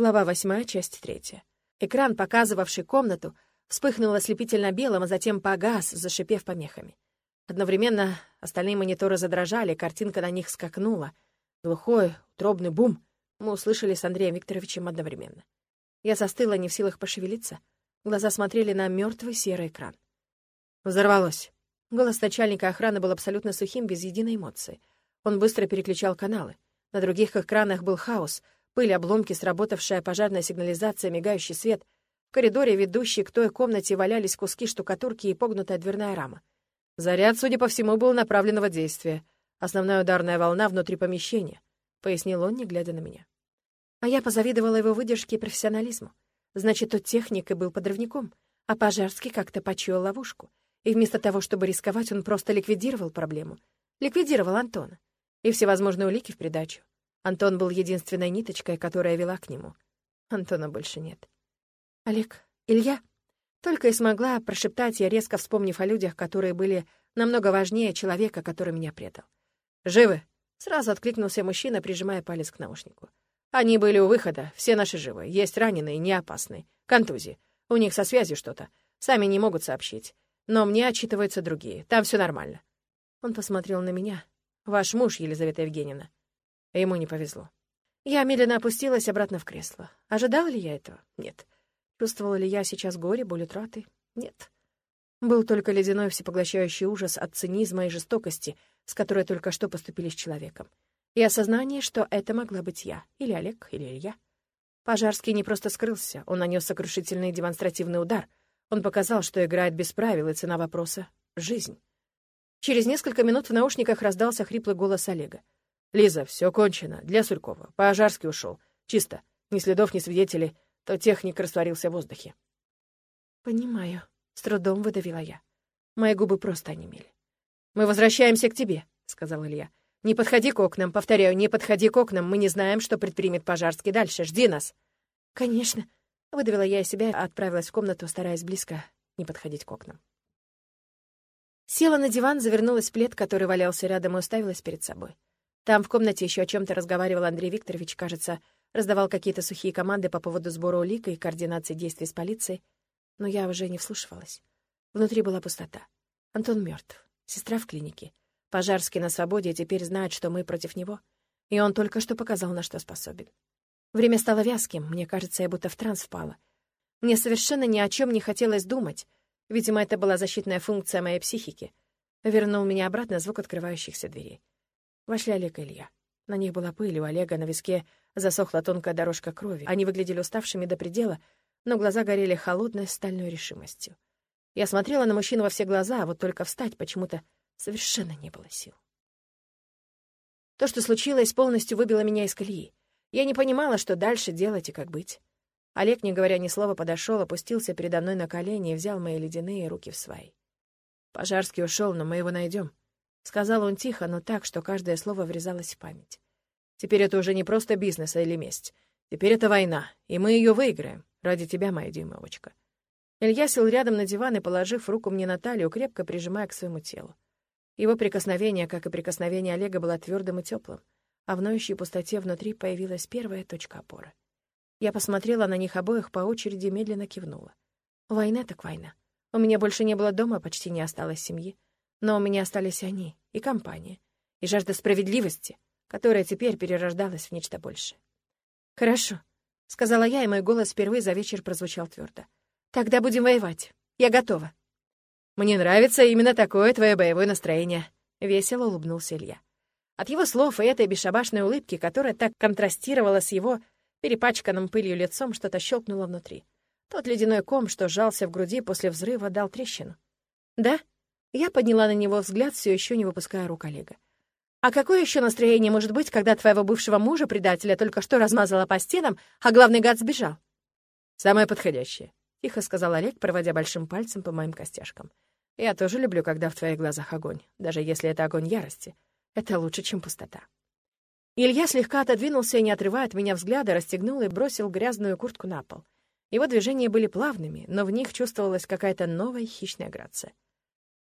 Глава 8, часть 3. Экран, показывавший комнату, вспыхнул ослепительно белым, а затем погас, зашипев помехами. Одновременно остальные мониторы задрожали, картинка на них скакнула. Глухой, утробный бум мы услышали с Андреем Викторовичем одновременно. Я застыла, не в силах пошевелиться. Глаза смотрели на мертвый серый экран. Взорвалось. Голос начальника охраны был абсолютно сухим, без единой эмоции. Он быстро переключал каналы. На других экранах был хаос — Пыль, обломки, сработавшая пожарная сигнализация, мигающий свет. В коридоре, ведущей к той комнате, валялись куски штукатурки и погнутая дверная рама. Заряд, судя по всему, был направленного действия. Основная ударная волна внутри помещения, — пояснил он, не глядя на меня. А я позавидовала его выдержке и профессионализму. Значит, тот техник и был подрывником, а Пожарский как-то почуял ловушку. И вместо того, чтобы рисковать, он просто ликвидировал проблему. Ликвидировал Антона. И всевозможные улики в придачу. Антон был единственной ниточкой, которая вела к нему. Антона больше нет. «Олег, Илья?» Только и смогла прошептать я, резко вспомнив о людях, которые были намного важнее человека, который меня предал. «Живы?» — сразу откликнулся мужчина, прижимая палец к наушнику. «Они были у выхода, все наши живы. Есть раненые, не опасные. Контузии. У них со связью что-то. Сами не могут сообщить. Но мне отчитываются другие. Там все нормально». Он посмотрел на меня. «Ваш муж, Елизавета Евгеньевна». Ему не повезло. Я медленно опустилась обратно в кресло. Ожидала ли я этого? Нет. Чувствовала ли я сейчас горе, боль утраты? Нет. Был только ледяной всепоглощающий ужас от цинизма и жестокости, с которой только что поступили с человеком. И осознание, что это могла быть я, или Олег, или Илья. Пожарский не просто скрылся, он нанес сокрушительный демонстративный удар. Он показал, что играет без правил, и цена вопроса — жизнь. Через несколько минут в наушниках раздался хриплый голос Олега. «Лиза, все кончено. Для Сурькова. Пожарский ушел. Чисто. Ни следов, ни свидетелей. То техник растворился в воздухе». «Понимаю», — с трудом выдавила я. Мои губы просто онемели. «Мы возвращаемся к тебе», — сказал Илья. «Не подходи к окнам, повторяю, не подходи к окнам. Мы не знаем, что предпримет Пожарский дальше. Жди нас». «Конечно», — выдавила я из себя и отправилась в комнату, стараясь близко не подходить к окнам. Села на диван, завернулась в плед, который валялся рядом, и уставилась перед собой. Там в комнате еще о чем то разговаривал Андрей Викторович, кажется, раздавал какие-то сухие команды по поводу сбора улик и координации действий с полицией. Но я уже не вслушивалась. Внутри была пустота. Антон мертв, сестра в клинике. Пожарский на свободе теперь знает, что мы против него. И он только что показал, на что способен. Время стало вязким, мне кажется, я будто в транс впала. Мне совершенно ни о чем не хотелось думать. Видимо, это была защитная функция моей психики. Вернул меня обратно звук открывающихся дверей. Вошли Олег и Илья. На них была пыль, у Олега на виске засохла тонкая дорожка крови. Они выглядели уставшими до предела, но глаза горели холодной стальной решимостью. Я смотрела на мужчину во все глаза, а вот только встать почему-то совершенно не было сил. То, что случилось, полностью выбило меня из колеи. Я не понимала, что дальше делать и как быть. Олег, не говоря ни слова, подошел, опустился передо мной на колени и взял мои ледяные руки в свои. Пожарский ушел, но мы его найдем. — сказал он тихо, но так, что каждое слово врезалось в память. «Теперь это уже не просто бизнес или месть. Теперь это война, и мы ее выиграем. Ради тебя, моя дюймовочка». Илья сел рядом на диван и, положив руку мне на талию, крепко прижимая к своему телу. Его прикосновение, как и прикосновение Олега, было твердым и теплым, а в ноющей пустоте внутри появилась первая точка опоры. Я посмотрела на них обоих по очереди медленно кивнула. Война так война. У меня больше не было дома, почти не осталось семьи. Но у меня остались они, и компания, и жажда справедливости, которая теперь перерождалась в нечто большее. «Хорошо», — сказала я, и мой голос впервые за вечер прозвучал твердо. «Тогда будем воевать. Я готова». «Мне нравится именно такое твое боевое настроение», — весело улыбнулся Илья. От его слов и этой бесшабашной улыбки, которая так контрастировала с его перепачканным пылью лицом, что-то щелкнуло внутри. Тот ледяной ком, что сжался в груди после взрыва, дал трещину. «Да?» Я подняла на него взгляд, все еще не выпуская рук Олега. «А какое еще настроение может быть, когда твоего бывшего мужа-предателя только что размазала по стенам, а главный гад сбежал?» «Самое подходящее», — тихо сказал Олег, проводя большим пальцем по моим костяшкам. «Я тоже люблю, когда в твоих глазах огонь, даже если это огонь ярости. Это лучше, чем пустота». Илья слегка отодвинулся и, не отрывая от меня взгляда, расстегнул и бросил грязную куртку на пол. Его движения были плавными, но в них чувствовалась какая-то новая хищная грация.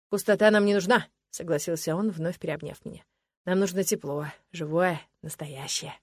«Пустота нам не нужна», — согласился он, вновь переобняв меня. «Нам нужно тепло, живое, настоящее».